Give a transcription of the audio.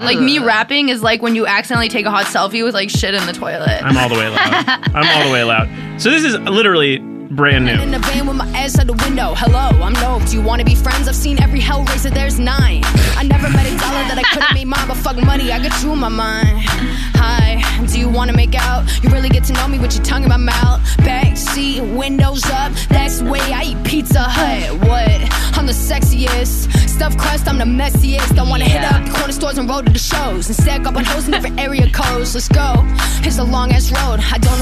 Like me mm. rapping is like when you accidentally take a hot selfie with like shit in the toilet. I'm all the way loud. I'm all the way loud. So this is literally brand new. In the van with my ass out the window. Hello, I'm Nope. Do you wanna be friends? I've seen every Hellraiser, there's nine. I never met a dollar that I couldn't make mine, but fuck money, I got you in my mind. Hi, do you wanna make out? You really get to know me with your tongue in my mouth. Back seat, windows up, that's way I eat Pizza Hut. What? I'm the sexiest. Stuff crust, I'm the messiest. I wanna hit and roll to the shows and stack up on hoes in different area codes. Let's go. It's a long ass road. I don't